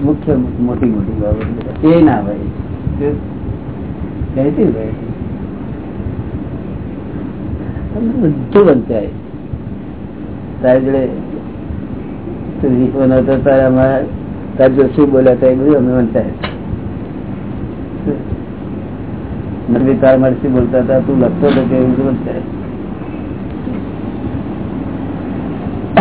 મુખ્ય મોટી મોટી બાબત એ ના ભાઈ. બધું બનતાય તારી જોડે તારે અમારા તાર જો શું બોલાતા એ બધું અમે બનતાય નબી તાર મારે શું બોલતા હતા, તું લખતો હતો કે એવું બધું બનતાય પેલા તો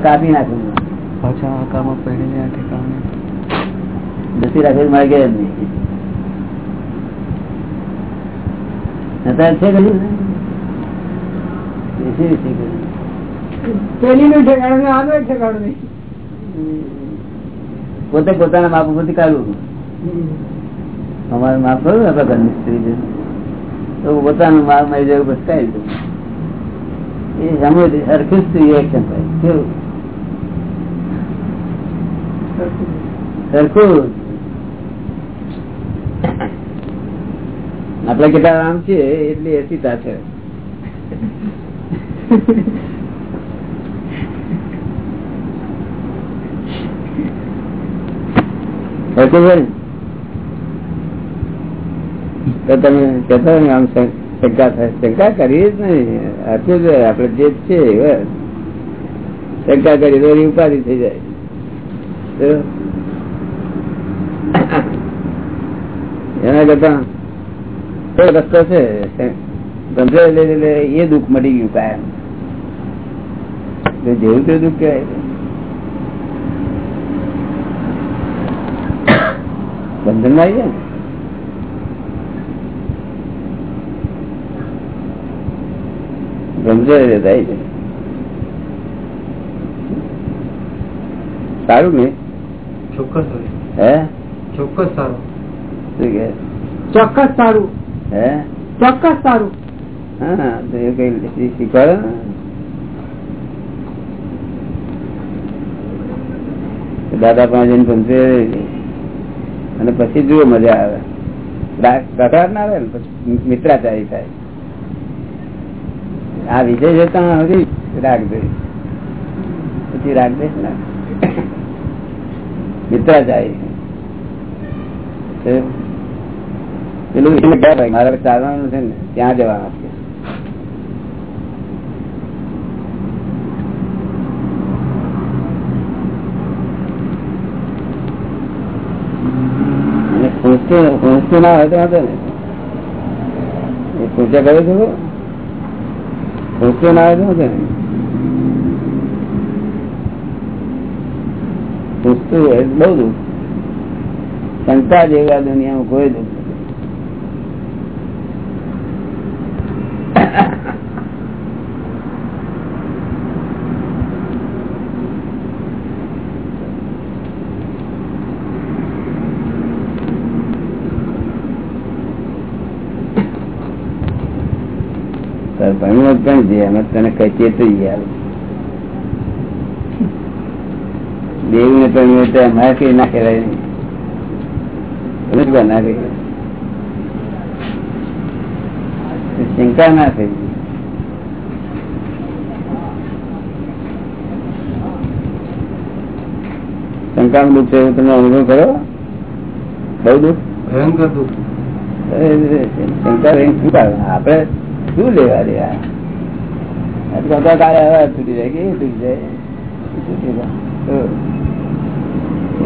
કાપી નાખ્યું પાછા આકામાં પડીને આ ઠેકાણે દસી રાખે મારે ગયા જ નહીં અત્યારે છે પોતે પોતાના માપ ઉપરથી કાઢવું અમારે માપ કરું આપણા ઘરની સ્ત્રી તો પોતાનું માપ મારી જાય બસ કાઢી દઉં. એ સમજ હરખું સ્ત્રી એક્શન થાય. કેવું? સરખું. આપડે કેટલા આમ છે, એટલી એસીતા છે. તમે કહેતા ને આમ શંકા થાય. શંકા કરીએ જ નહીં. આટલું જ આપડે જે છે. શંકા કરી તો ઉપાધિ થઈ જાય. એના કરતા કયો રસ્તો છે? સમજાય એટલે એ દુઃખ મળી ગયું કાયમ. જેવું તે દુઃખ કહેવાય. બંધનમાં આવી જાય ને? સમજાય સારું ને? ચોક્કસ હે? ચોક્કસ સારું. કે ચોક્કસ સારું. હે? ચોક્કસ સારું. હા તો કઈ શીખવાડે દાદા પાસે ગમશે અને પછી જુઓ મજા આવે. કટાર ના આવે ને પછી મિત્રાચારી થાય. આ વિજય જતા હજી રાગ દઈશ પછી રાગ દઈશ ને? મિત્રાચારી. છે. પેલું ડર ચાલવાનું છે ને, ત્યાં જવાનું છે. ના હોય તો વાંધો ને એ પૂછ્યા કરે છે પૂછતું ના હોય તો દુઃખ. શંકા જેવી દુનિયામાં કોઈ દુઃખ પણ છે અમે તને કઈ ચેતવી યાર. દેવ ને તો અમારે કઈ ના કહેવાય નહીં. ના કહી શંકા ના થઈ. દુઃખ છે તમે અનુભવ કરો? બહુ દુઃખ? ભયંકર દુઃખ. શંકા? આપડે શું લેવા દે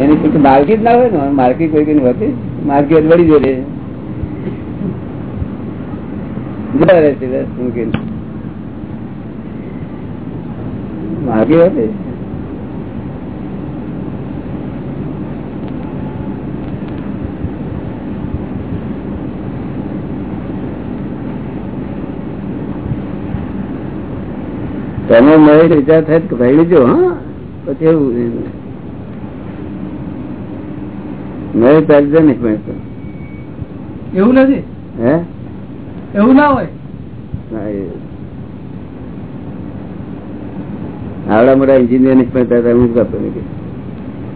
એની માલકી જ ના હોય ને માલકી કોઈ કઈ હોતી માલકી જ વળી જોડે જતા રહેશે મૂકીને. માલકી હોતી તમે મળે વિચાર થાય તો ભાઈ જો હા. પછી એવું મેરેજ ચાલશે નહીં પણ એવું નથી? હે? એવું ના હોય? આવડા મોટા એન્જિનિયરની પણ તારા હું જ વાપરું નહીં કે.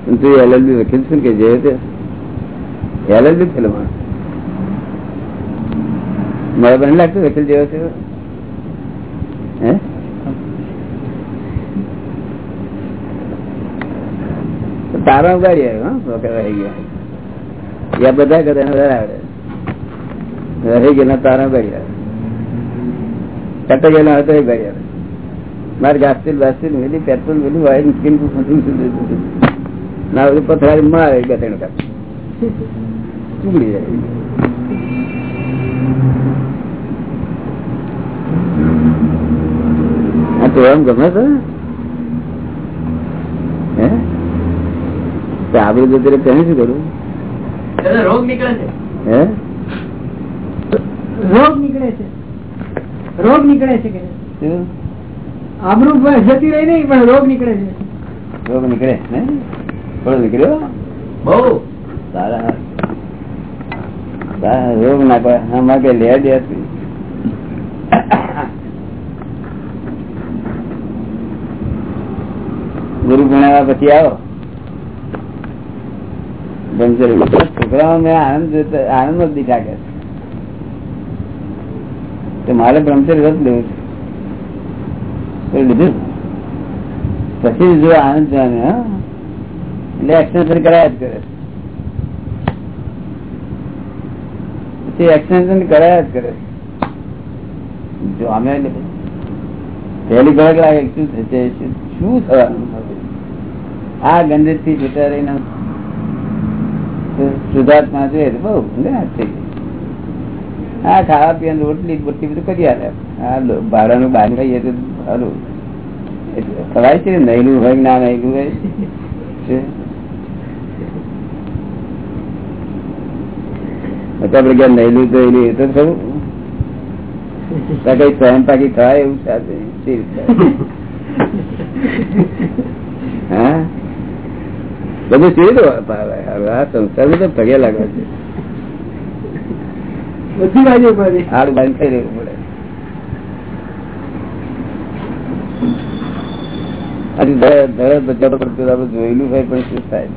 પણ તું એલએલબી વકીલ છું કે જે તે? એલએલબી થયેલો મારા? બને લાગતું વકીલ જેવો છે. હે? તારા ઉગાડી આવ્યો ગયા. બધા કરતા આવડે રહી ગયેલા તારા ઉગાડી આવે કટ ગયેલા તો એ ગાડી મારે ગાસ્તીલ બાસ્તીલ મેલી પેટ્રોલ મેલી હોય સુધરી ના બધું પથરારી મારે બે ત્રણ કાપ ચૂકડી જાય. તો એમ ગમે છે હે તો જતી રહે તેને શું કરું રોગ નીકળે છે? હે? રોગ નીકળે છે. રોગ નીકળે છે કે આબરૂ જતી રહી નહીં પણ રોગ નીકળે છે. રોગ નીકળે હે થોડો નીકળ્યો? બહુ. સારા. રોગ ના પડે. આમાં કે લે દે ગુરુ ભણાવ્યા પછી આવો. મારે બ્રહ્મચર્ય રદ લેવું છે. લીધું. પછી જો આનંદ જોવાનું એટલે એક્સટેન્શન કરાયા જ કરે. પછી એક્સટેન્શન કરાયા જ કરે. જો અમે પહેલી ઘડક લાગે શું થશે, શું થવાનું? આ ગંદકી થી રહીને શુદ્ધાત્મા જોઈએ તો બહુ થઈ ગઈ ખાવા પીવાનું રોટલી બોટલી બધું કરી આલે. હા ભાડાનું બહાર ખાઈએ તો સારું ખવાય છે નહેલું હોય ના નહેલું હોય? આપડે નહેલું એ તો ખરું. કઈ પાકી થાય એવું રીતે? હા? બધું કેવી. હવે આ સંસાર તો પગે લાગે છે. બધી બાજુ હાડ બંધ થઈ રહેવું પડે. આજે ધડ ધડ બજારો આપડે જોયેલું હોય પણ શું થાય?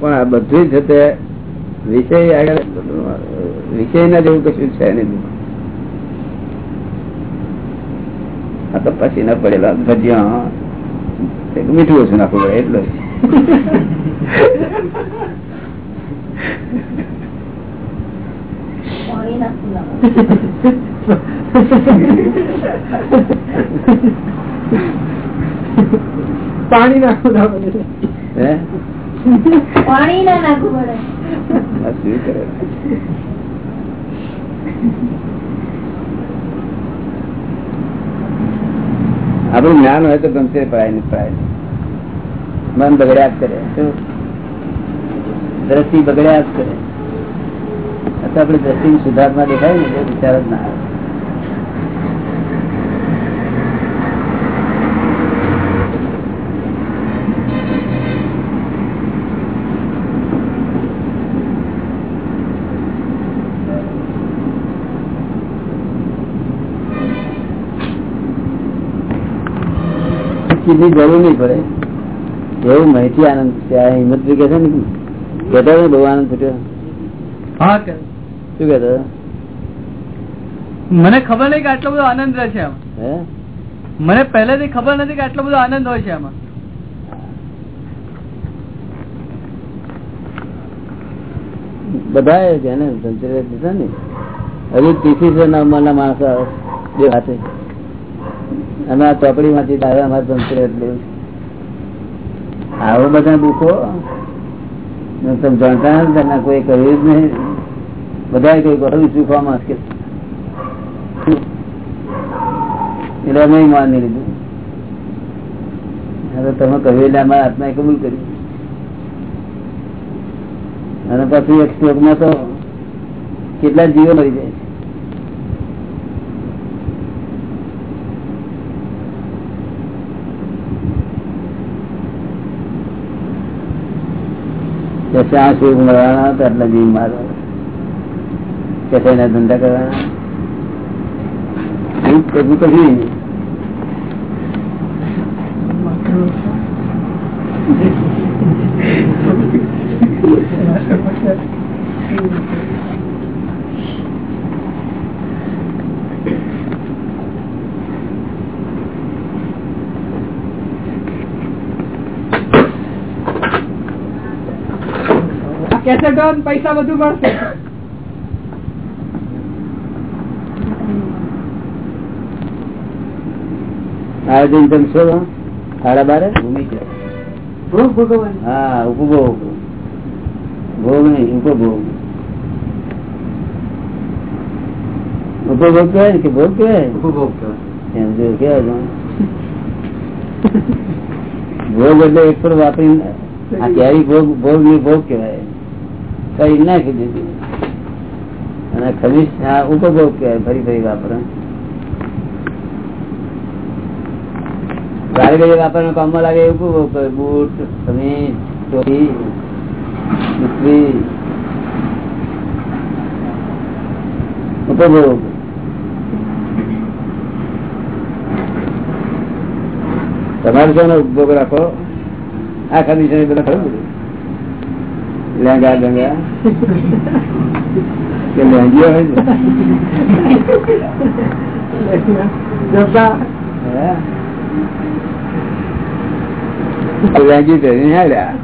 પણ આ બધું તે વિષય આગળ વિષય ના જેવું કશું છે નહીં. આ તો પછી ના પડેલા ભજીયા મીઠું ઓછું નાખવું પડે એટલે. પાણી પાણી નાખવું ના પડે. હે? પાણી ના નાખવું પડે. શું કરે? આપણું જ્ઞાન હોય તો ગમશે પડાય ને પડાય મન બગડ્યા જ કરે? દ્રષ્ટિ બગડ્યા જ કરે. અથવા આપણે દ્રષ્ટિ સુધારમાં દેખાય ને વિચાર જ ના આવે. ચીજની જરૂર નહીં પડે. એવું માહિતી આનંદ છે આ હિંમત કે છે ને કેતા ને બહુ આનંદ થયો. હા કે. શું કેતા મને ખબર નહીં કે આટલો બધો આનંદ રહે છે આમ મને પહેલેથી ખબર નથી કે આટલો બધો આનંદ હોય છે આમાં બધા જેને સંચરિત દીધા ને? હજુ ત્રીસી નંબરના માણસો બે હાથે અમે આ ચોપડી માંથી દાદા અમારે સંચરિત લેવું આવો બધા બુકો તમે જાણતા નથી કોઈ કહ્યું જ નહીં. બધા કઈ કહ્યું ચૂકવામાં મુશ્કેલ એટલે અમે માની લીધું. હવે તમે કહ્યું એટલે અમારા આત્માએ કબૂલ કર્યું. અને પછી એક શ્લોકમાં તો કેટલા જીવો મરી જાય છે કે શ્યાં સુખ મળવાના તો આટલા જીવ મારો કે ધંધા કરવાના કશું કશું. આ કેસેટો ને પૈસા બધું મળશે આયોજન તમે છો સાડા બારે ભોગ ભગવાન હા ઉપભોગ ભોગ નહીં ઉપભોગ ઉપભોગ કહેવાય ને કે ભોગ કહેવાય ઉપભોગ કહેવાય. એમ જો કહેવાય છે. ભોગ એટલે એક પર વાપરી આ કેરી ભોગ ભોગની ભોગ કહેવાય કઈ નાખી દીધી. અને ખમીસ ઉપભોગ કહેવાય, ફરી ફરી વાપરે ગાડી ગાડી વાપરવાનું કામમાં લાગે એવું ઉપભોગ કરે બૂટ ખનીજ ચોરી મિસ્ત્રી ઉપભોગ. તમારે શેનો ઉપભોગ રાખો? આ કન્ડિશન બધા ખરું બધું? લેંગા ગંગા કે લેંગીઓ હોય છે જબ્બા હે? લેંગી પહેરીને હાલ્યા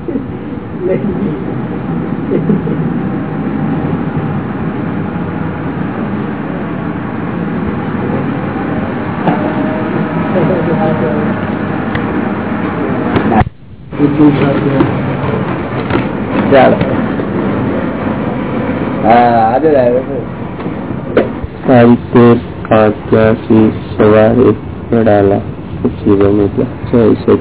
ચાલો. હા આજે આવ્યો છે. તારીખ તેર પાંચ ત્યાંસી સવારે વડાલા પછી રમેલા જય સચિન.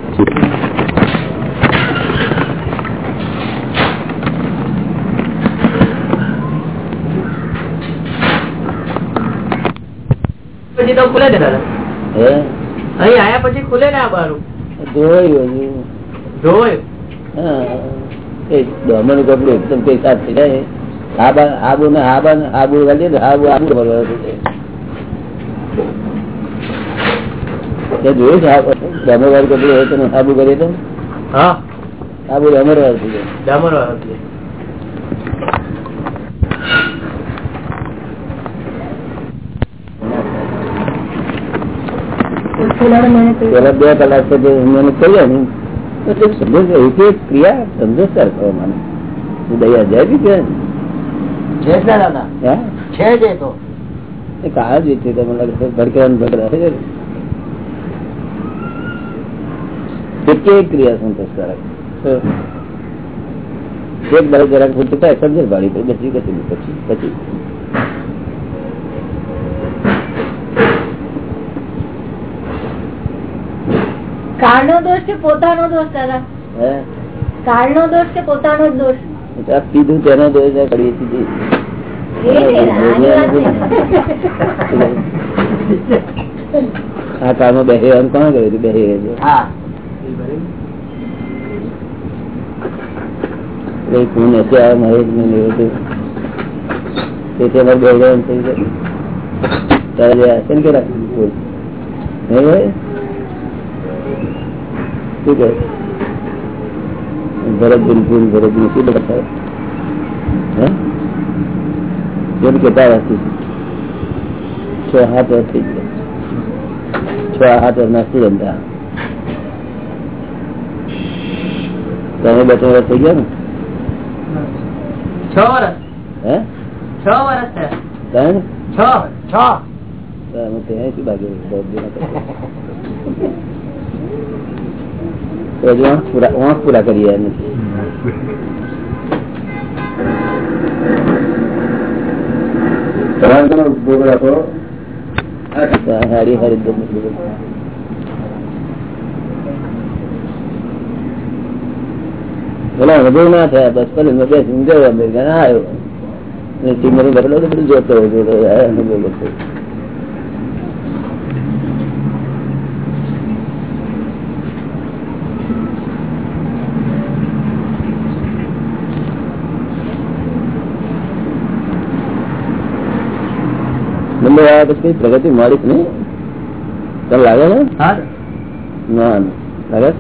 પછી તો ખુલે ને દાદા. હે? અહીં આયા પછી ખુલે ને આ બારું? જોયું હા. એ દોમનું કપડું એકદમ કઈ સાફ થઈ જાય. આબા આબુ ને આબા ને આબુ વાળીએ ને આબુ આબુ ભરવા થઈ જાય છે ડામર વાળું કપડું હોય તો આબુ કરીએ તો? હા. આબુ ડમર વાળું થઈ જાય. ડામર વાળું થઈ જાય બે કલાક પછી મને કહીએ ને? એક એક ક્રિયા મને દયા જાય બી કે? કાળ જ છે તમને લાગે ભડકરા એક એક ક્રિયા સંતોષકારક એક બાજુ જરાક ભાડી પછી કશું પછી. પછી કાળનો દોષ કે પોતાનો દોષ દાદા? હે? કાળનો દોષ કે પોતાનો જ દોષ? તો તેનો દોષ કરીએ છીએ એ છે ને. આ કાળમાં કોણ હતું? લેવું તેથી અમારે બે જણ થઈ ગયું. ત્યારે હશે ને કે રાખવું નહીં હોય? શું કહે? ભરતબીન ફૂલ ભરતબીન શું બતાવે હે? જેમ કેતા રાખી છ? હાથ થઈ ગયા. છ હાથ વર્ષના સ્ટુડન્ટ તમે બે ત્રણ વર્ષ થઈ ગયા ને? છ વર્ષ. હે? છ વર્ષ ત્રણ છ છ. બાકી રહ્યું? દસ દિન હતા. તો હજુ પૂરા કરી રહ્યા નથી હારી હારી દમ પેલા વધુ ના થયા બસ પેલું બેસી અમેરિકા આવ્યો. બધું જોતો બોલો. છો. આવ્યા પછી પ્રગતિ મળી જ નહીં? તને લાગે ને લાગે.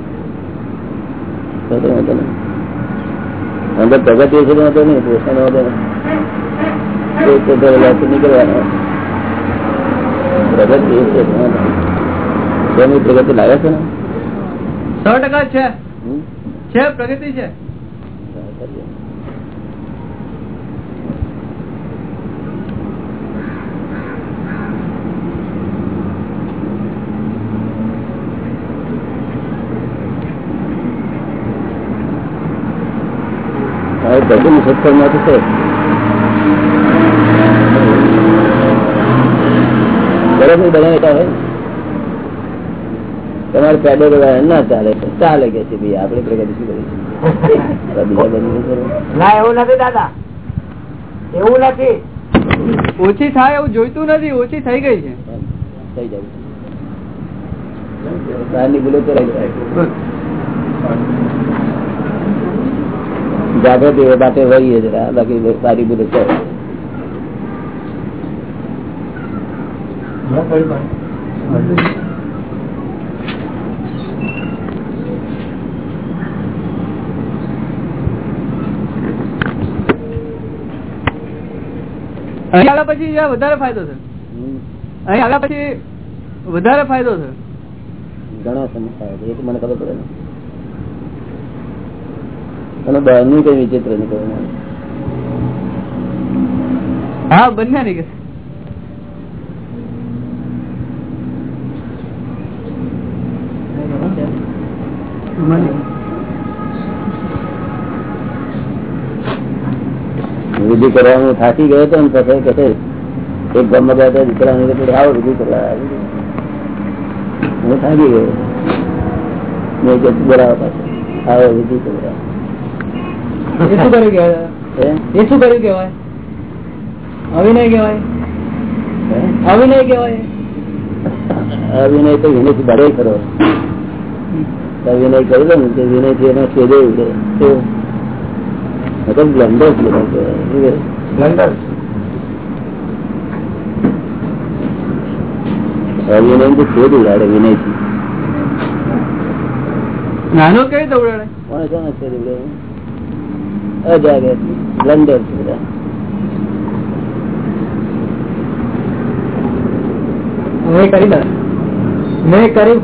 અંદર પ્રગતિ છે નહીં નીકળવાનો. પ્રગતિ છે પ્રગતિ લાગે છે ને? સો ટકા છે. છે પ્રગતિ છે. હવે પ્રગતિ માંથી છે. બરાબર બધા એકા હોય તમારે પેડો કરવા ના ચાલે ચાલે કે છે ભાઈ આપણે પ્રગતિ શું કરીશું બીજા બધું ના એવું નથી દાદા. એવું નથી. ઓછી થાય એવું જોઈતું નથી ઓછી થઈ ગઈ છે. થઈ જાય. બહારની ભૂલો તો રહી જાય. જાગૃતિ એ માટે વળીએ જરા બાકી સારી બધું છે. અહીં આવ્યા પછી વધારે ફાયદો છે. અહીં આવ્યા પછી વધારે ફાયદો છે. ઘણા સમસ્યા છે એ તો મને ખબર પડે ને. અને બહારનું કઈ વિચિત્ર નહીં કરવું હા બંને વિધિ કરવાનું થાકી ગયો હતો ને પછી કહે એક ગમે ગયા હતા દીકરાને આવો વિધિ કરવા હું થાકી ગયો. મેં કીધું, બરાબર આવો વિધિ કરવા. એ શું કર્યું કહેવાય? એ શું કર્યું કહેવાય? અવિનય કહેવાય? હે? અવિનય કહેવાય? અવિનય તો વિનય ભરે ખરો. વિનય કરી દો ને તે વિનયથી એનો મતલબ બ્લન્ડર છે અવિનય છેદ ઉડાડે વિનયથી નાનો કઈ દોડાડે? કોને કોને છેદ ઉડે અજાગે બ્લન્ડર છે બધા. મેં કરી મેં કરી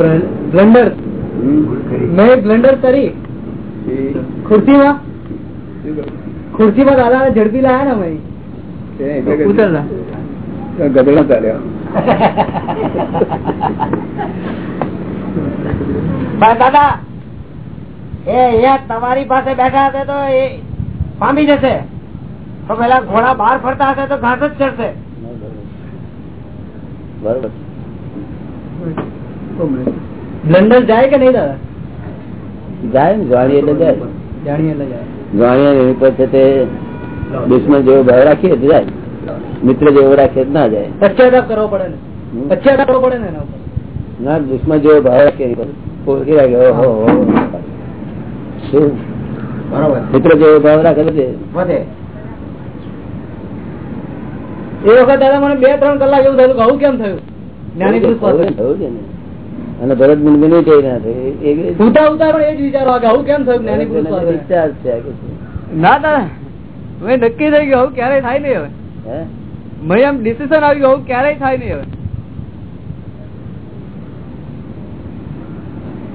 બ્લન્ડર મેં બ્લન્ડર કરી. ખુરશીમાં? ખુરશીમાં દાદા ઝડપી લાયા ને અમે દાદા એ તમારી પાસે બેઠા હશે તો એ પામી જશે. તો પેલા ઘોડા બહાર ફરતા હશે તો ઘાસ જ ચડશે. બરોબર. બ્લન્ડર જાય કે નહીં દાદા? જાય ને જાણી એટલે જાય. જાણીએ એટલે જાય. જાણીએ એની પર છે તે દુશ્મન જેવો ભાવ રાખીએ તો જાય. મિત્ર જેવો રાખીએ ના જાય. પશ્ચાતાપ કરવો પડે ને? પશ્ચાતાપ કરવો પડે ને એના ઉપર. ના દુશ્મન જેવો ભાવ રાખીએ. ઓળખી રાખે ઓહો. શું? મિત્ર જેવો ભાવ રાખે છે. એ વખત દાદા મને બે ત્રણ કલાક એવું થયું કે આવું કેમ થયું? અને ભરત મુંબઈ કઈ ના થયું એ- એ- ઉતા ઉતા પણ એ જ વિચારો આવું કેમ થયું જ્ઞાની પુરુષ છે. ના દાદા મેં નક્કી થઈ ગયું આવું ક્યારેય થાય નહીં હવે. હે? મેં એમ ડિસિઝન આવી ગયું આવું ક્યારેય થાય નહીં હવે.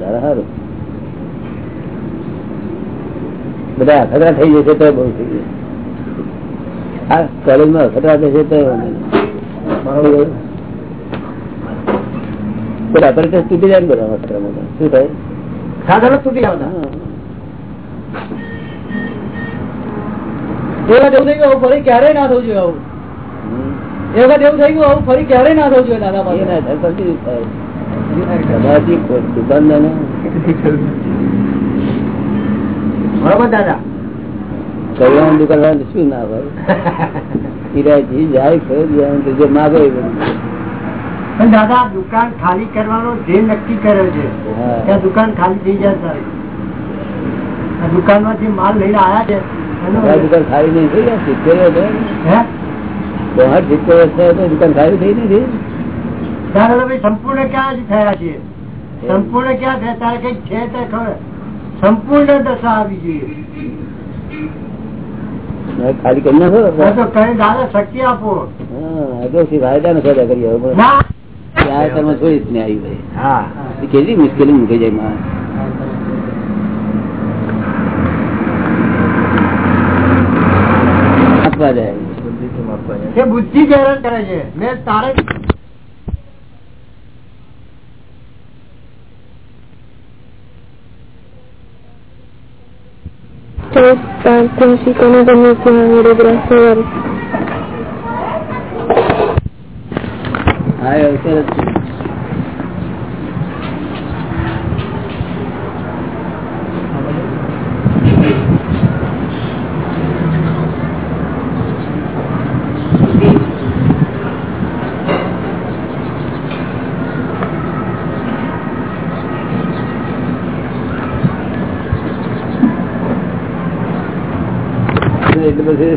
સારા સારું બધા અખતરા થઈ જશે તો બહુ થઈ જશે આ કોલેજમાં અખતરા થશે તો બધા apparatus તૂટી જાય ને બધા અખતરામાં. શું થાય સાધન તૂટી હા. થઈ ગયું ફરી ક્યારેય ના થવું જોઈએ આવું. એ વખત એવું થઈ ગયું આવું ફરી ક્યારેય ના થવું જોઈએ દાદા પાસે ના થાય પછી થાય કદાચી ખોટ દુકાનદારને બરોબર દાદા? શું ના હોય. પણ દાદા દુકાન ખાલી કરવાનો જે નક્કી કર્યો છે ત્યાં દુકાન ખાલી થઈ જાય સાહેબ. આ માલ લઈને આવ્યા છે દુકાન ખાલી નહીં થઈ ગયા સિત્તેર વર્ષ બહાર ઠીક દુકાન સારી થઈ નથી દાદાભાઈ સંપૂર્ણ ક્યાં જ થયા છીએ? સંપૂર્ણ ક્યાં થયા? તારે કઈ છે તે ખબર. સંપૂર્ણ દશા આવી જોઈએ ખાલી કરી નાખો. કઈ દાદા શક્તિ આપો. હા વાયદા નો કરી હવે ના. આ કર્મ છોડીશ ને આવી ભાઈ હા. કેટલી મુશ્કેલી મૂકી જાય માણસ. આપવા જાય. એ બુદ્ધિ હેરાન કરે છે. મેં તારે પ્રાંતિકોને ગમે ત્યાં વડોદરા સવારે હા એ અવસર જ છે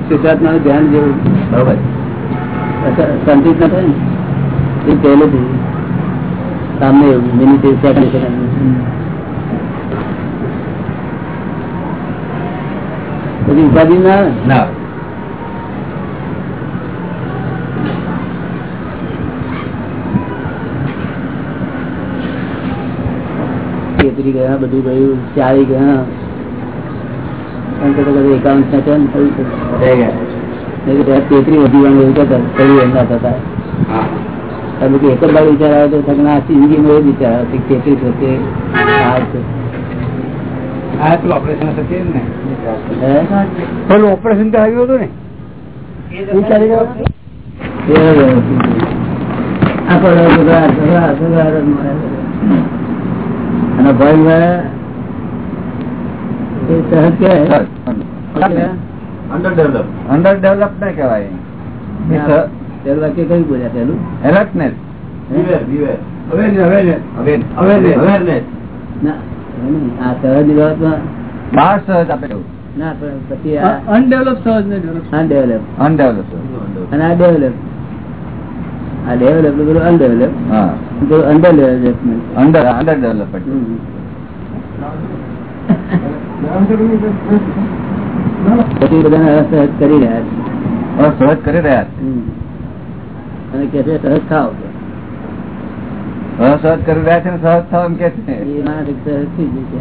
એટલે પછી સિદ્ધાર્થમાં ધ્યાન જેવું બરાબર. શાંતિ જ ના થાય ને? એ પહેલેથી સામે મિનિટ સેકન્ડ પછી ઉપાધિ ના આવે ને? ના તેતરી ગયા બધું ગયું ચાલી ગયા. ના છે. ને થયું. નહીં તો ત્યાં તેતરી વધી વાનું એવું કહેતા થયું એમ થતા. તમે કે એક જ વાર વિચાર આવે તો જિંદગીમાં એ વિચાર આવે કે તેત્રીસ વચ્ચે આ પેલું ઓપરેશન થતી ને. પેલું ઓપરેશન તો આવ્યું હતું ને? એ જ મળે. અને ભય મળે એ સહજ કહેવાય. અંડર ડેવલપ અંડર ડેવલપ ને. કહેવાય પેલું વાક્ય કયું બોલ્યા પેલું એલર્ટનેસ અનડેવલપ સહજ ને ડેવલપ અનડેવલપ પછી બધાને અસહજ કરી રહ્યા છે. સહજ કરી રહ્યા છે. અને કે છે સહજ થાવ સહજ કરી રહ્યા છે ને સહજ થાવ એમ કે છે. એ માણસ થઈ જશે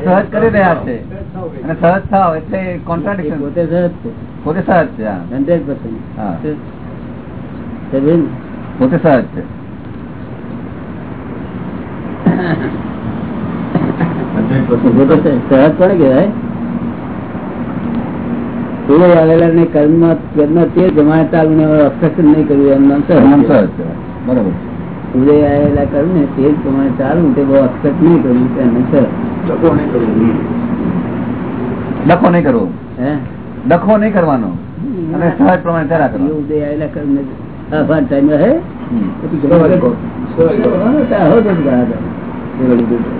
સહજ કરી રહ્યા છે. અને સહજ થાવ એટલે કોન્ટ્રાડિક્શન પોતે સહજ છે. પોતે સહજ છે હા. હંડ્રેડ પર્સન્ટ હા. પોતે સહજ છે. પોતે સહજ કોને કહેવાય. પૂરે આવેલા ને કર્મ તે નહીં કર્યું એમ નામ સહજ સહજ છે. બરાબર. પૂરે આવેલા કર્મ ને તે જ પ્રમાણે ચાલુ તે બહુ obstruct નહીં કર્યું એને સહજ ડખો નહીં કરવો હે ડખો નહીં કરવાનો અને સહજ પ્રમાણે ચાલ્યા એ કરવાનું ઉદય આવેલા કર્મ ને અભાન time હે હમ. પછી ગમે તે હા, તો આવો જ ગયા હતા. એ વળી બધું.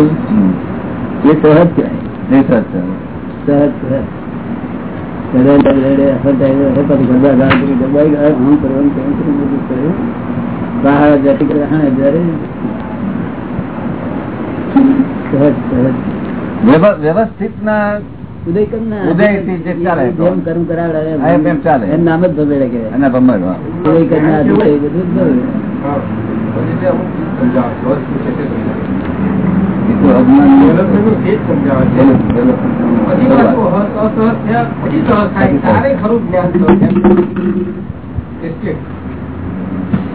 હમ. એ સહજ કહેવાય એ સહજ છે સહજ સહજ સદન રડે, અફર time હે, પછી ગરબા ગાવા કરી, ગરબા ગાવા, આમ કરવાનું, તેમ કરવાનું, બધું કર્યું. બહાર જાતિ કરે, હા, જ્યારે સહજ સહજ વ્યવ- વ્યવસ્થિત ના.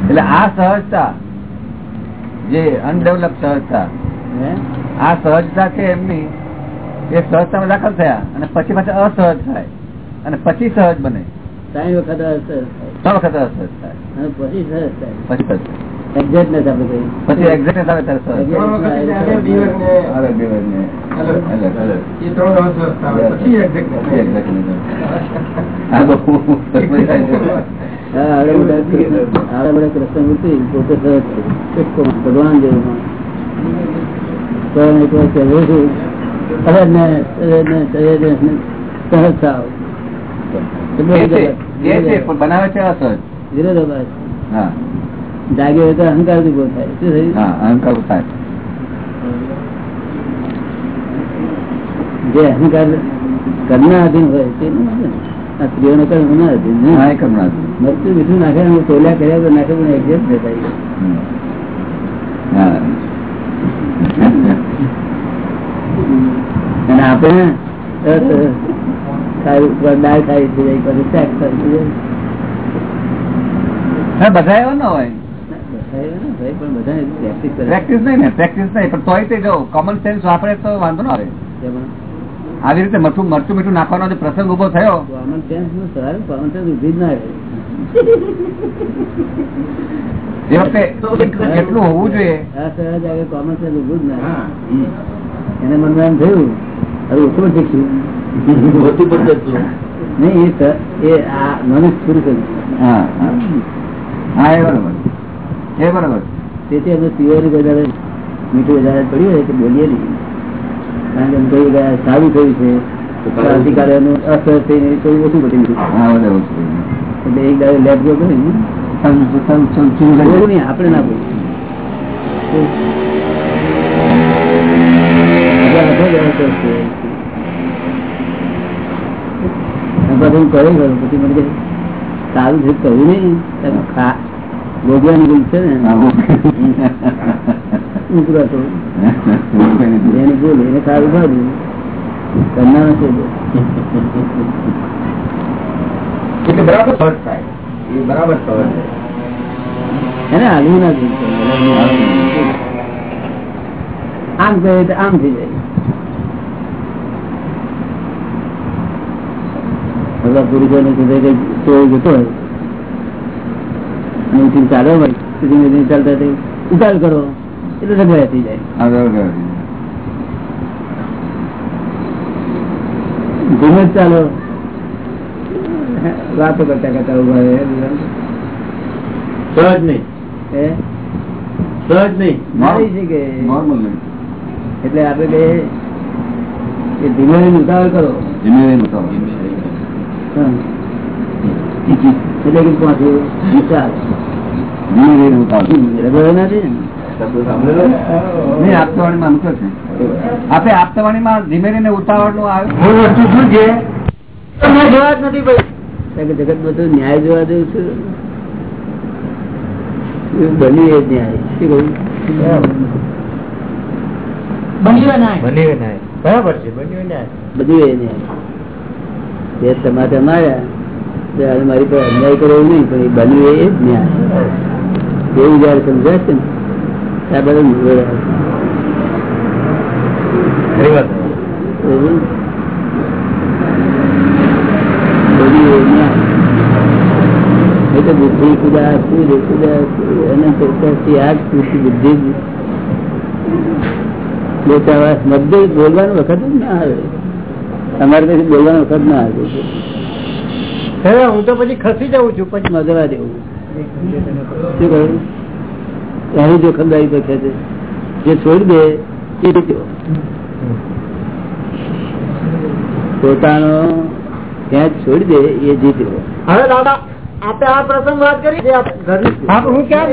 એટલે આ સહજતા જે અનડેવલપ સહજતા? આ સહજતા છે એમની. એ સહજતામાં દાખલ થયા અને પછી પાછા અસહજ થાય. અને પછી સહજ બને. ત્રણ વખત અસર થાય. ત્રણ વખત અસહજ થાય. અને પછી સહજ થાય. પછી સહજ. એક્ઝેક્ટનેસ આપણે પછી આવે ત્યારે સહજ ભગવાન જેવો તો હોય તો અહંકાર ઊભો થાય શું અહંકાર થાય જે અહંકાર કરના અધીન હોય તે. આ સ્ત્રીઓનો નાખે તોલ્યા કર્યા તો નાખે પણ ન થાય દાળ ખાઈ થઈ જાય શાક ખાઈ જાય બધા ન હોય. બધા એવા ના હોય, પણ બધા પ્રેક્ટિસ નહીં ને પ્રેક્ટિસ નહીં પણ તોય તે જો કોમન સેન્સ વાપરે તો વાંધો ના આવે. આવી રીતે મરચું મરચું મીઠું નાખવાનો જે પ્રસંગ ઊભો થયો. કોમન સેન્સનું સવાલ કોમન સેન્સ ઊભી જ ના રહે. એ વખતે કેટલું હોવું જોઈએ. આ સેન્સ ઉભું જ ના એને મનમાં એમ થયું. હવે ઓછું શીખ્યું નહીં એ આ મનુષ્ય પુરુષ જ. હા હા. હા એ બરોબર. એ બરોબર. તેથી અમે પીવાની વધારે મીઠું વધારે પડ્યું હોય તો બોલીએ નહીં. કારણ કે એમ કહી ગયા સારું થયું છે ક્રાંતિકારી એનું અસર થઈને થોડું ઓછું પડી ગયું. હા. એટલે એક દાડે લેબ નહીં આપણે ના બોલીએ. કહે સારું છે કહ્યું નહીં તમે ખા ભોગવાની ભૂલ છે ને ના જોઈએ આમ કહે આમ થઈ જાય. બધા પુરુષોને કીધે કે ચોર જતો હોય. અને ઉઠીને ચાલો હોય ધીમે ધીમે ચાલતા તે ઉતાર કરો. એટલે ઝઘડા થઈ જાય. હા, બરાબર. ધીમે જ ચાલો. વાતો કરતા કરતા ઊભા રહે સહજ નહીં. હે? સહજ નહીં. મારી? છે કે? Normal નહીં. એટલે આપડે કહીએ કે ધીમે ધીમે ઉતાવળ કરો. ધીમે ધીમે બતાવો. એટલે કે પહોંચ્યું વિચાર ધીમે ધીમે ઉતાવળનું જોવા જ નથી ભાઈ જગત બધું ન્યાય. જોવા દઉં છું બની એ ન્યાય. શું કહ્યું બન્યું બરાબર છે બન્યું ના બધું એ ન્યાય. બે તમારે માર્યા તો મારી પર અન્યાય કરો એવું નહીં પણ એ બન્યું એ જ ન્યાય. એવું જયારે સમજાય છે ને? ત્યાં બધું બુદ્ધિ ખુદા સૂર્ય એના આગ સુધી બુદ્ધિ જ બોલવાનો વખત જ ના આવે. તમારે પછી બોલવાનો વખત ના આવે. હું તો પછી ખસી જઉં છું પછી મજવા દેવું. શું કહ્યું? એની જોખમદારી પર છે જે. છોડી દે એ પોતાનો ત્યાં છોડી દે એ જીત્યો. હવે દાદા આપણે આ પ્રસંગ વાત કરી? આપણે હું ક્યાં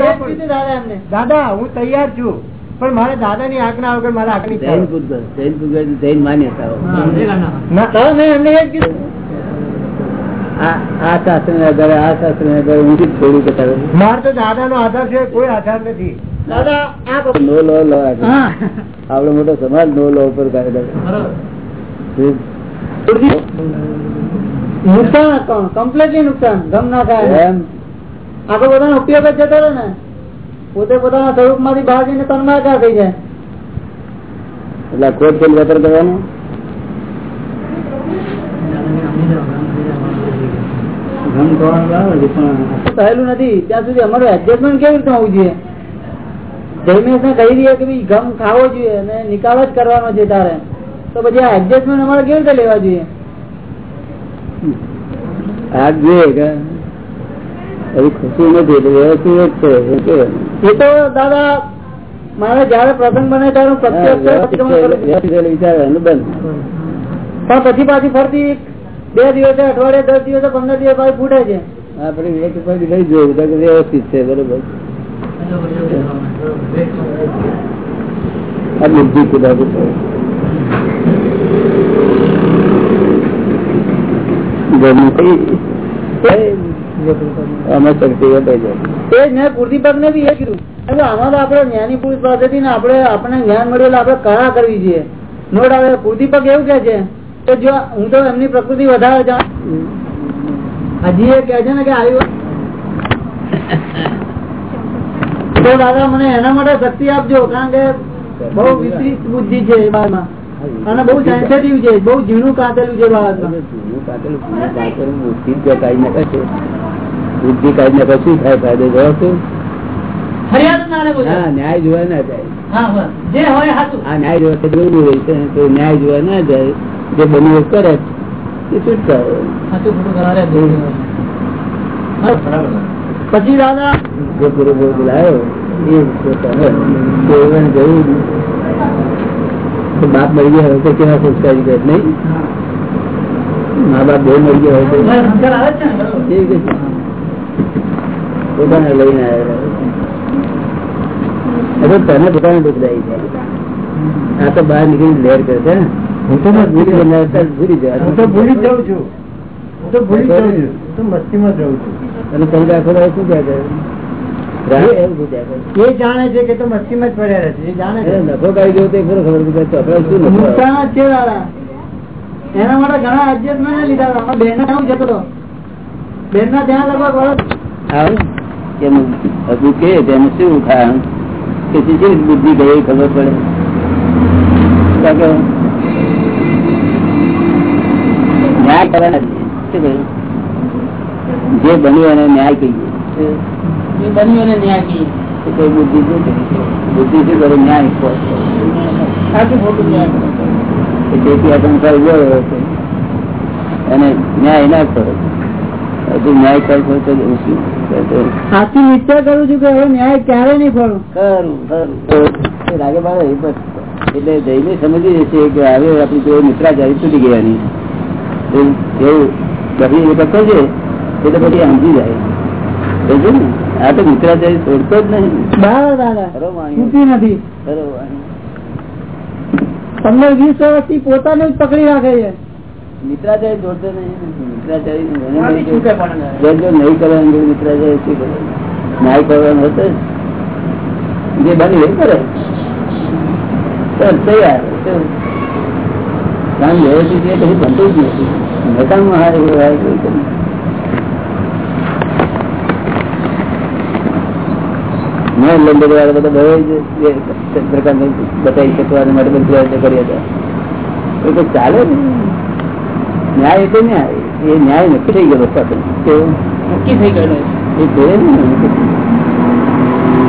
દાદા હું તૈયાર છું. પણ મારે દાદા ની આજ્ઞા વગર મારા આગળ જૈન પૂતગલ જૈન પૂતગલ જૈન માન્યતાઓ મેં એમને એ જ કીધું. આ આ શાસ્ત્ર ને આધારે આ શાસ્ત્ર ને આધારે હું છોડું કે મારે તો દાદા નો આધાર છે કોઈ આધાર નથી. નો લો લો આવડો મોટો સમાજ નો લો ઉપર કાઢે નુકસાન કમ્પ્લીટલી નુકસાન. ગમ ના થાય. એમ. આખો બધાનો ઉપયોગ જ જતો ને. પોતે પોતાના સ્વરૂપમાંથી બહાર જઈને થઈ જાય? એટલે ખોટ કેમ વેતર કરવાનું થયેલું નથી. ત્યાં સુધી અમારું એડજસ્ટમેન્ટ કેવી રીતે હોવું જોઈએ? જૈમેશ ને કહી દઈએ કે ભાઈ ગમ ખાવો જોઈએ અને નિકાલ જ કરવાનો છે તારે. તો પછી આ એડજસ્ટમેન્ટ અમારે કેવી રીતે લેવા જોઈએ? આગ જોઈએ હજી ખુશી નથી વ્યવસ્થિત છે એ તો દાદા મારે જયારે પ્રસંગ બને ત્યારે બંધ. પણ પછી પાછી ફરતી બે દિવસે અઠવાડિયે દસ દિવસે પંદર દિવસ પાછી ફૂટે છે. આપડે વ્યવસ્થિત પછી લઈ જોયું વ્યવસ્થિત છે બરોબર. આ બુદ્ધિ ખુદા ઘરનું કઈ આપણે જ્ઞાની પુરુષ પાસેથી ને આપણે જ્ઞાન મળ્યું એટલે આપણે કળા કરવી જોઈએ. નોટ આવે પૂર્તિપક એવું કે છે કે જો હું તો એમની પ્રકૃતિ વધારે જાણ. હજી એ કે છે ને કે આવ્યું તો દાદા મને એના માટે શક્તિ આપજો કારણ કે બહુ વિપરીત બુદ્ધિ છે બાબતમાં અને બહુ સેન્સિટિવ છે બહુ ઝીણું કાંતેલું છે એ ઝીણું જૂનું કાઢેલું બુદ્ધિ જ કાઢી નાખે છે. બુદ્ધિ કાઢી નાખે શું થાય ફાયદો જવાબ શું? ન્યાય જોવા ના જાય. ન્યાય જોવા જોવું હોય છે તો ન્યાય જોવા ના જાય. જે બની કરે. એ છૂટકારો પછી દાદા? જે પૂરો બોલાયો એ જવું બાપ મળી ગયા હોય તો કેવા સંસ્કારી કરે નહીં? મા બાપ બે મળી ગયા હોય તો પોતાને લઈને આવ્યા તને પોતાને દુઃખદાયી છે? આ તો બહાર નીકળી લેર કરે છે હું તો ભૂલી હું તો જાઉં છું. હું તો ભૂલી જાઉં છું. તો મસ્તીમાં જ રહું છું. અને તમે આખો દાડો શું કહે છે. એ જાણે છે કે તો મસ્તીમાં જ પડ્યા રહે છે જાણે છે. નફો કાઢી ગયો તો ખરો ખબર પડે ચોપડા શું નફો? એના માટે ઘણા એડજસ્ટમેન્ટ લીધા બેન જતો હતો બેન ના ત્યાં લગભગ વર્ષ આવે ને? કેમ હજુ કે તેનું શું કારણ કે બુદ્ધિ ગઈ ખબર પડે ન્યાય કરવાના છે. જે બન્યું એને ન્યાય કહીએ એ બન્યું એને ન્યાય કહીએ બુદ્ધિ શું કરે? બુદ્ધિ શું કરે ન્યાય કરે. કરે. તેથી આ સંસાર ઊભો રહ્યો છે અને ન્યાય ના કરો હજુ ન્યાય કરશો તો નિશ્ચય કરું છું કે હવે ન્યાય ક્યારે નહીં ફરું ખરું ખરું લાગે બાળા એટલે જઈને સમજી જશે કે હવે આપણી કોઈ મિત્રાચારી તૂટી ગયાની. એવું એવું બધી એ કરતો એટલે સમજી જાય. સમજે ને? આ તો મિત્રાચારી છોડતો જ નહીં. નથી. વાણી. વીસ વર્ષથી પોતાને જ પકડી રાખે છે. મિત્રાચારી જોડતો નહીં મિત્રાચારી નહીં. જો જો નહીં કરવાનું જો શું કરે? ન્યાય કરવાનું હતો જે. બને એ કરે. તૈયાર. વ્યવસ્થિત બનતું જ નથી. નકામમાં હારે એવું હારે કોઈ કરે. મેં લંડન વાળા બધા એ પ્રકારનું બતાવી શકવા માટે બધું પ્રયત્ન કર્યા હતા. એ તો ચાલે ને ન્યાય એટલે ન્યાય. એ ન્યાય નક્કી થઈ ગયો સાથે નક્કી થઈ ગયેલો એ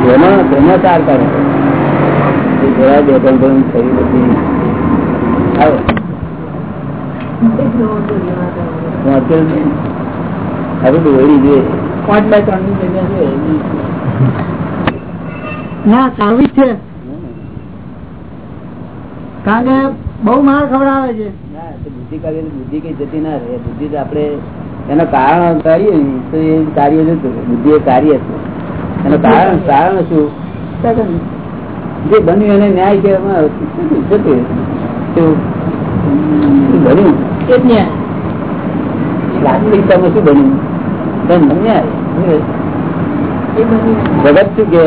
તેમાં તેમાં ચાર કાઢે એ જરા બે ત્રણ ત્રણ થઈ બધી આવે. હું અત્યારે હવે તો વળી જોઈએ પાંચ બાય ત્રણ જગ્યા છે એની. ના સારું છે. કારણ કે બહુ માર ખવડાવે છે. બુદ્ધિ કાઢી બુદ્ધિ કઈ જતી ના રહે. બુદ્ધિ તો આપણે એનો કારણ કરીએ તો એ કાર્ય જતું બુદ્ધિ એ કાર્ય છે. એનું કારણ કારણ શું? જે બન્યું એને ન્યાય કહેવામાં આવે છે. બન્યું? એ જ ન્યાય. વાસ્તવિકતામાં શું બન્યું? ન્યાય. જગત શું કે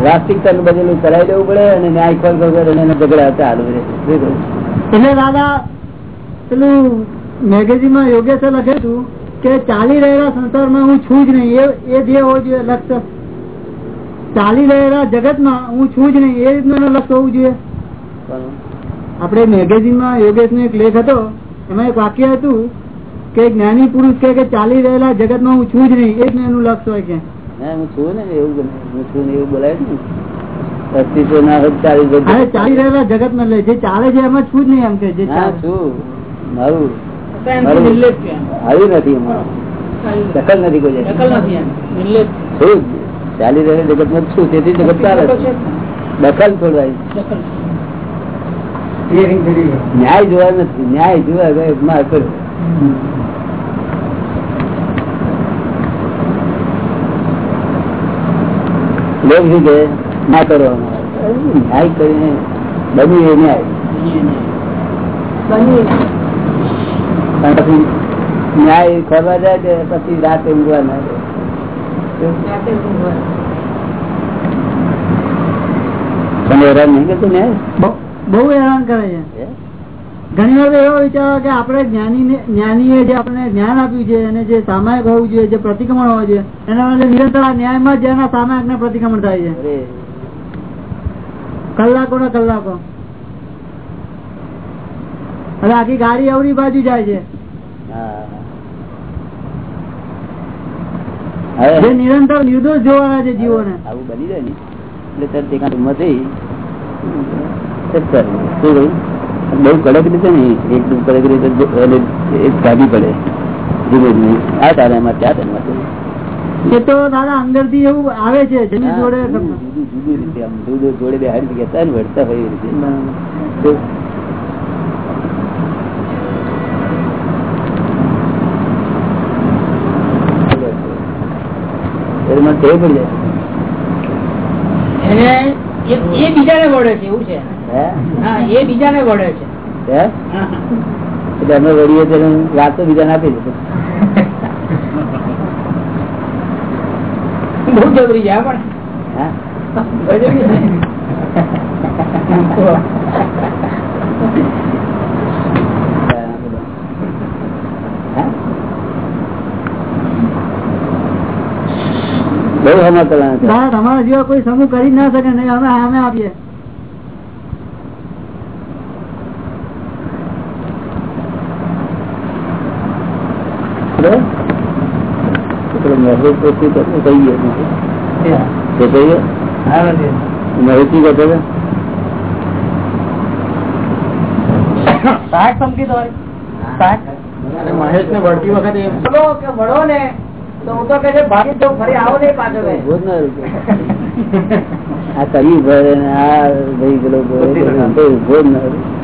વાસ્તવિકતા નું બધેલું કરાવી દેવું પડે અને ન્યાય ખોલ ઝઘડા ચાલુ રહે. એટલે દાદા પેલું મેગેઝિનમાં યોગેશે લખે છું કે ચાલી રહેલા સંસારમાં હું છું જ નહીં એ જે હોવું જોઈએ લક્ષ્ય ચાલી રહેલા જગતમાં હું છું જ નહીં એ રીતનું લક્ષ્ય હોવું જોઈએ. આપડે મેગેઝિનમાં યોગેશ નો એક લેખ હતો એમાં એક વાક્ય હતું કે જ્ઞાની પુરુષ કે ચાલી રહેલા જગતમાં હું છું જ નહીં એ જ એનું લક્ષ્ય હોય કે. ના હું છું ને એવું ગમે. હું છું ને એવું બોલાય ને. અસ્તિત્વ ના હોય ચાલી જશે. ચાલી રહેલા જગતમાં લે. જે ચાલે છે એમાં છું જ નહીં એમ કે જે છું. મારું. આવ્યું નથી દખલ નથી કોઈ ચાલી રહેલ જગતમાં છું. તેથી જગત ચાલે દખલ છોડવાય. ન્યાય જોવા નથી. ન્યાય જોવા માર કર્યો લોક શું કે ના કરો ન્યાય કરીને બન્યું એ ન્યાય. પછી ન્યાય. કરવા જાય કે પછી રાતે ઊંઘવા ના તમે હેરાન નહીં કરતું ને બહુ- બહુ હેરાન કરે છે? ઘણી વાર એવો વિચાર કે આપણે જ્ઞાની જ્ઞાનીએ જે આપણને જ્ઞાન આપ્યું છે અને જે સામાયિક હોવું જોઈએ જે પ્રતિક્રમણ હોવું જોઈએ એના માટે નિરંતર ન્યાયમાં જ એના સામાયિક ને પ્રતિક્રમણ થાય છે. કલાકો ને કલાકો. હવે આખી ગાડી અવરી બાજુ જાય છે. જે નિરંતર નિર્દોષ જોવાના છે જીવોને. આવું બની જાય ને. એટલે તરત એકાંત થઈ. શું કહ્યું? બહુ કડક રીતે નહીં. એકદમ કડક રીતે ગાડી પડે. ધીમે ધીમે આ તારે એમાં ત્યાં તારે એ તો દાદા અંદરથી એવું આવે છે જેની જોડે જુદું રીતે આમ જુદું જોડે બે હારી ગયા ને વળતા હોય એ રીતે. એ બીજાને વળે છે એવું છે. એ બીજાને વળે છે. એટલે અમે વળીએ વાત તો બીજાને આપી દે. બહુ જબરી છે પણ. હા? હા? બહુ હમણાં તમારા જેવા કોઈ સમૂહ કરી ના શકે નહીં અમે અમે આપીએ બરાબર? પેલો મહેશ તો શું કરતો? કહી ગયો નથી. તે કહી ગયો? મહેશ શું કરતો હતો? મહેશ ને વળતી વખતે બોલો કે વળો ને તો હું તો કે છે ભાગી જાઉં, ફરી આવો નહીં પાછો કે. ભોજ ના રૂપિયો. આ કરી ભરે ને આ ભાઈ પેલો ભરે તો ભોજ ના રૂપિયો.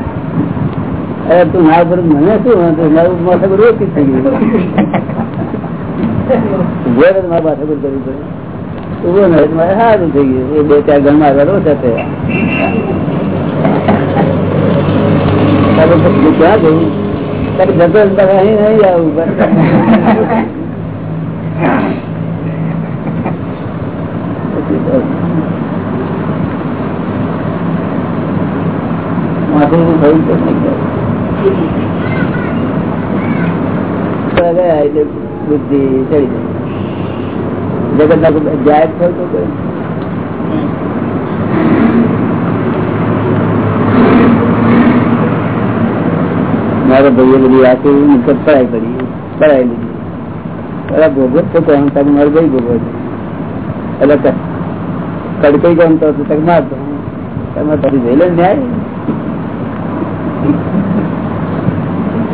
અરે તું ના ભરે મને શું વાંધો? મારું માથા પર રોકી થઈ ગયું સારું થઈ ગયું બે ચાર ગણમાં મારવા ઓછા થયા ક્યાં જવું તારે જતો અહીં નહીં આવું. માથું. ગયા બુદ્ધિ ચડી જાય જગત ના જાહેર થયું તો મારા ભાઈએ બધી આખી નિકટ પડાઈ પડી, પડાઈ લીધી. અરે ભોગવત તો કોણ તક મારો ભાઈ ભોગવત. એટલે કડકઈ ગમ તો તક મારતો. તમે પછી જઈ લે ન્યાય.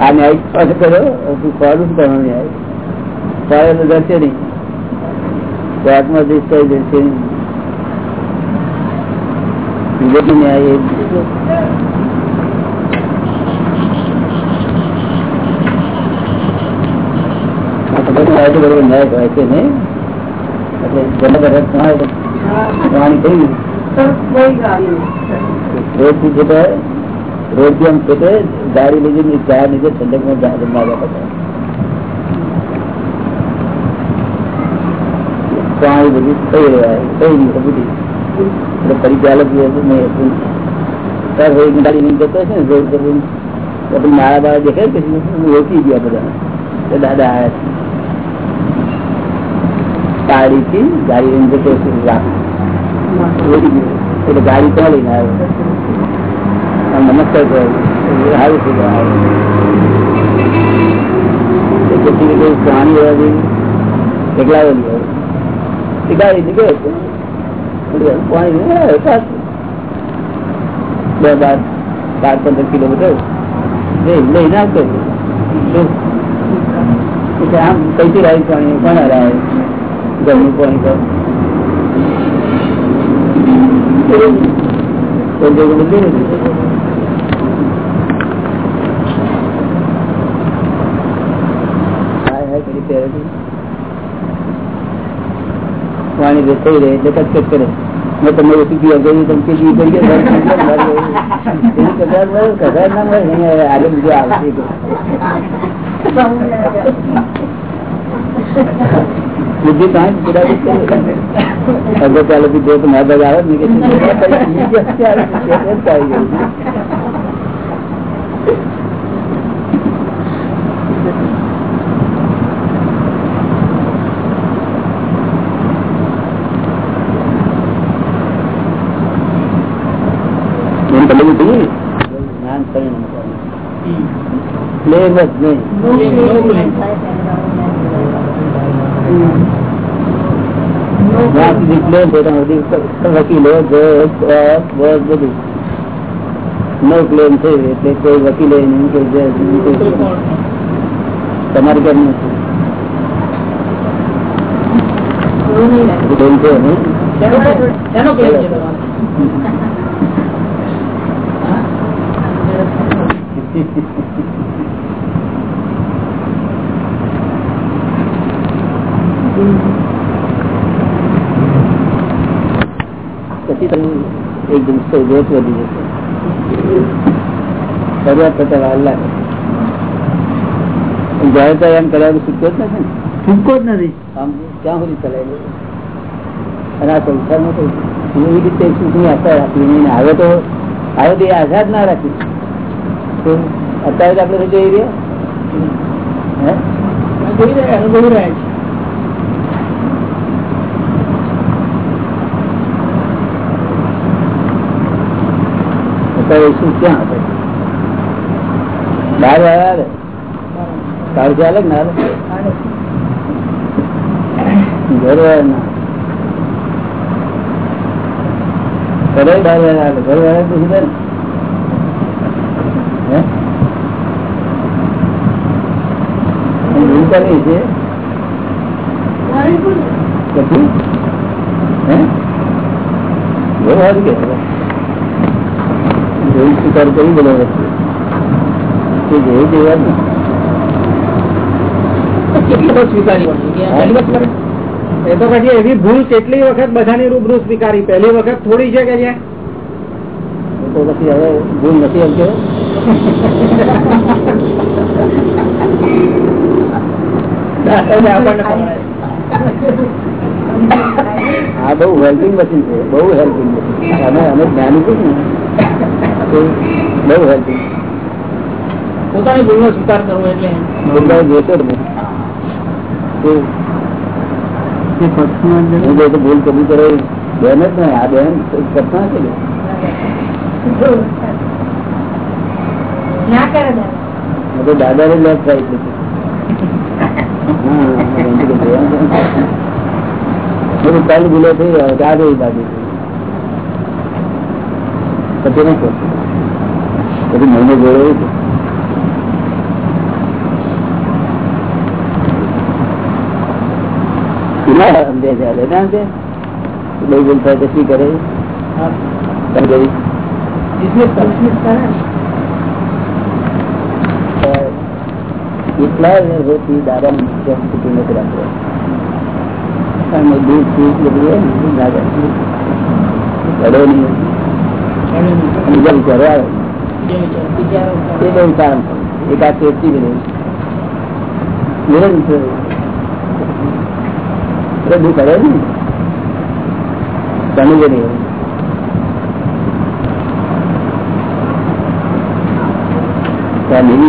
આ ન્યાય પાસે કર્યો? ખોરું કરવાનો ન્યાય. ખોરે તો જશે નહીં કોર્ટમાં જઈશ કઈ જશે નહીં વિવેકી ન્યાય એ જ છે. આ ખબર નહીં, આ તો બરોબર ન્યાય હોય છે નહીં એટલે જેને બધા તમારે તો કહાની થઈ રોજથી જતો હોય, રોજથી આમ જતો હોય, ગાડી લઈ જઈને ચા નીચે ઠંડકમાં ગાર્ડનમાં આવ્યા હતા પાણી બધું થઈ રહ્યા થઈ ગયું બધું એટલે ફરી ચાલે બી હતું નહીં હતું તાર ભાઈ ગાડી લઈને જતો હશે ને રોડ પર તો પછી મારા બાળા દેખાય કે હું ઓળખી ગયા બધા તો દાદા આવ્યા ગાડી થી ગાડી લઈને જતો હશે રાત ઓળખી ગયો એટલે ગાડી ત્યાં લઈને આવ્યો આમ નમસ્કાર કર્યો સારું છે કેટલી રીતે પ્રાણી એવા જેવી એકલાવેલી હોય ગાડી નીકળે છે. બે બાર બાર, પંદર કિલોમીટર. લઈ નાખે આમ કઈ રાહી પાણી કોણ હરાય ઘરનું પાણી તો. કોઈ જગ્યાએ બદલી નથી હાય હાય કરી પહેરેથી. જે થઈ રહે, એટલે કચકચ કરે મેં તમને ઓછી પીવા અગર તમે એને આગળ બીજું આવશે બુદ્ધિ કાંઈ પૂરા. અગર ચાલો બીજો તો આવે ને કે બીજી. એમ તમે કીધું ને? જ્ઞાન પરિણામ પામે. પ્લેન જ નહીં જ્યાં સુધી પ્લેન છે ત્યાં સુધી વકીલો જજ, કોર્ટ, બસ બધું નો પ્લેન છે એટલે કોઈ વકીલે નહીં કોઈ જજ નહીં, કોઈ તમારે કેમ નથી પ્લેન છે નહીં? પછી તમે એકદમ જોત વધી જશે. શરૂઆત થતા વાર લાગે. જયારે ત્યારે એમ કરાયું છૂટકો જ નથી. છૂટકો જ નથી. આમ ક્યાં સુધી ચલાવી અને આ સંસારમાં તો એવી રીતે સુખની આશા રાખી નહીં હવે તો હવે તો એ આઝાદ ના રાખી. તો અત્યારે આપણે જોઈ રહ્યા. હે? અત્યારે શું ક્યાં બહાર વાળા આવે. કાળ ચાલે ને. ઘર બહાર વાળા આવે ઘર વાળા તો સુધે ને ભૂલ છે? પછી? હે? બહુ સારું કે જોઈ સ્વીકાર કરી બધા વસ્તુ તે જોઈ જોયા ને એ તો પછી એવી ભૂલ કેટલી વખત બધાની રૂબરૂ સ્વીકારી? પહેલી વખત થોડી છે કે જ્યાં? તો પછી હવે ભૂલ નથી એમ કે આ બહુ હેલ્પિંગ મશીન છે બહુ હેલ્પિંગ મશીન અમે અમે જ્ઞાની છું ને બહુ હેલ્પિંગ પોતાની ભૂલનો સ્વીકાર કરવો એટલે બધા જોતો જ નહીં તો હું જો તો ભૂલ કબૂલ કરે બેન જ નહીં આ બેન કરતા છે ને ના કરે દાદા. મેં તો દાદા ને લેફ્ટ રાઈટ લીધું હા એમ તો કીધું. બધું કાલ ભૂલો થઈ ગયો કે આ ગઈ બાજુ પછી નહીં કરતું. પછી મહિને જોડે? બહુ થાય તો શું કરે તમે વર્ષોથી દાદા જેમ નથી રાખતો અને દૂધ બધું ને. નહીં બીજા વિચારો આવે એ બહુ કારણ એક આ ચેતતી બી નહીં બધું કરે ને. ગમી જ નહીં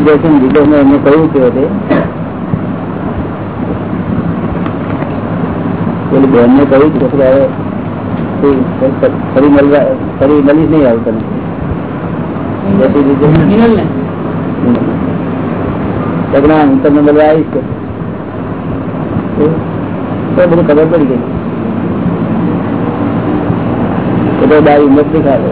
દેશન વિદેશમાં એમને કહ્યું કે તે. પેલી બહેનને કહ્યું કે છોકરા હવે ફરી મળવા ફરી મળીશ નહીં આવું લગ્ન હું તમને બધા આવીશ તો બધું ખબર પડી ગઈ. તો બારી હિંમત દેખાડે